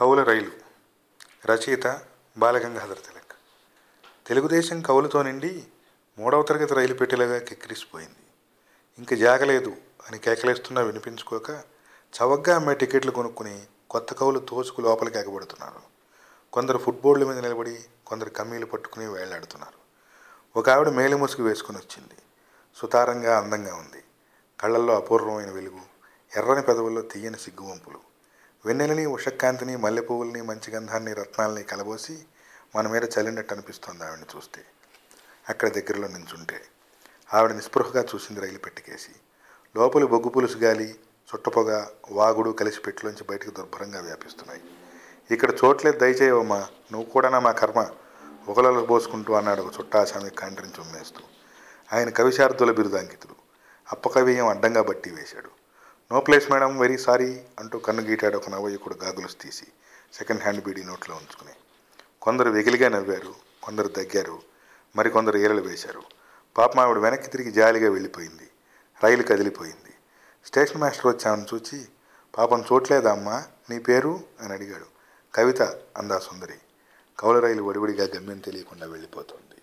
కవుల రైలు రచయిత బాలగంగాధర తిలక్. తెలుగుదేశం కవులతో నిండి మూడవ తరగతి రైలు పెట్టెలుగా కిక్కిరిసిపోయింది. ఇంక జాగలేదు అని కేకలేస్తున్నా వినిపించుకోక చవగ్గా అమ్మే టికెట్లు కొనుక్కుని కొత్త కవులు తోసుకు లోపలికి ఎగబడుతున్నారు. కొందరు ఫుట్బోర్డుల మీద నిలబడి కొందరు కమ్మీలు పట్టుకుని వేళ్ళాడుతున్నారు. ఒక ఆవిడ మేలి ముసుగు వేసుకుని వచ్చింది. సుతారంగా అందంగా ఉంది. కళ్ళల్లో అపూర్వమైన వెలుగు ఎర్రని పెదవుల్లో తీయని సిగ్గువంపులు. వెన్నెలని ఉషక్కాంతిని మల్లెపువ్వుల్ని మంచి గంధాన్ని రత్నాల్ని కలబోసి మన మీద చల్లినట్టు అనిపిస్తోంది ఆవిడని చూస్తే. అక్కడ దగ్గరలో నించుంటే ఆవిడ నిస్పృహగా చూసింది రైలు పెట్టికేసి. లోపలి బొగ్గు పులుసు గాలి చుట్టపొగ వాగుడు కలిసి పెట్టిలోంచి బయటకు దుర్భరంగా వ్యాపిస్తున్నాయి. ఇక్కడ చోట్లే దయచేయవమ్మా నువ్వు కూడా మా కర్మ? ఒకలలో పోసుకుంటూ అన్నాడు ఒక చుట్టాసామి కాండ్రించి ఉమ్మేస్తూ ఆయన కవిశార్థుల బిరుదాంకితుడు. అప్పకవ్యం అడ్డంగా బట్టి వేశాడు. No place madam very sorry అంటూ కన్ను గీటాడు ఒక నవయుకుడు గాగులు తీసి సెకండ్ హ్యాండ్ బీడీ నోట్లో ఉంచుకుని. కొందరు వెగిలిగా నవ్వారు కొందరు దగ్గారు మరికొందరు ఈలలు వేశారు. పాప ఆవిడ వెనక్కి తిరిగి జాలిగా వెళ్ళిపోయింది రైలు కదిలిపోయింది. స్టేషన్ మాస్టర్ వచ్చామని చూచి పాపం చూడలేదా అమ్మా నీ పేరు? అని అడిగాడు. కవిత అందా సుందరి కౌల రైలు వడివడిగా గమ్యం తెలియకుండా వెళ్ళిపోతుంది.